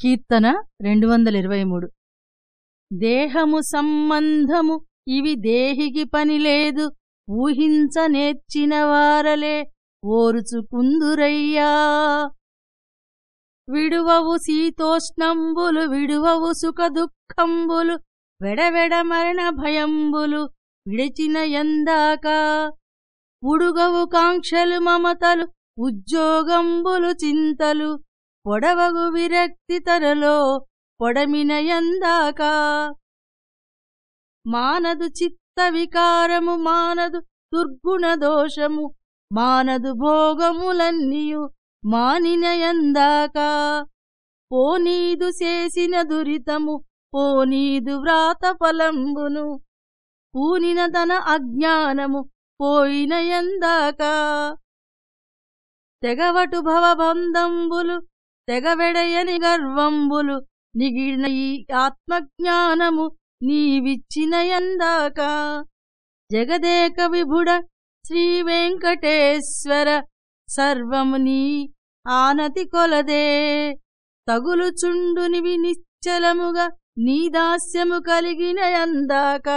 కీర్తన రెండు వందల ఇరవై మూడు దేహము సంబంధము ఇవి దేహికి పనిలేదు ఊహించ నేర్చిన వారలే ఓరుచుకుందురయ్యా. విడువవు శీతోష్ణంబులు విడువవు సుఖదుఃఖంబులు వెడవెడ మరణ భయంబులు విడిచిన ఎందాక ఉడుగవు కాంక్షలు మమతలు ఉద్యోగంబులు చింతలు పొడవగు విరక్తి తరలో పొడమినయందాక మానదు చిత్త వికారము మానదు దుర్గుణ దోషము మానదు భోగములన్నీయు మానినయందాక పోనీదు చేసిన దురితము పోనీదు వ్రాత ఫలంబును పూనిన తన అజ్ఞానము పోయిన ఎందాక తెగవటు భవబంధంబులు తెగవెడయని గర్వంబులు నిగిడిన ఈ ఆత్మజ్ఞానము నీవిచ్చిన ఎందాక జగదేక విభుడ శ్రీ వెంకటేశ్వర సర్వము నీ ఆనతి కొలదే. తగులుచుండునివి నిశ్చలముగా నీ దాస్యము కలిగిన ఎందాక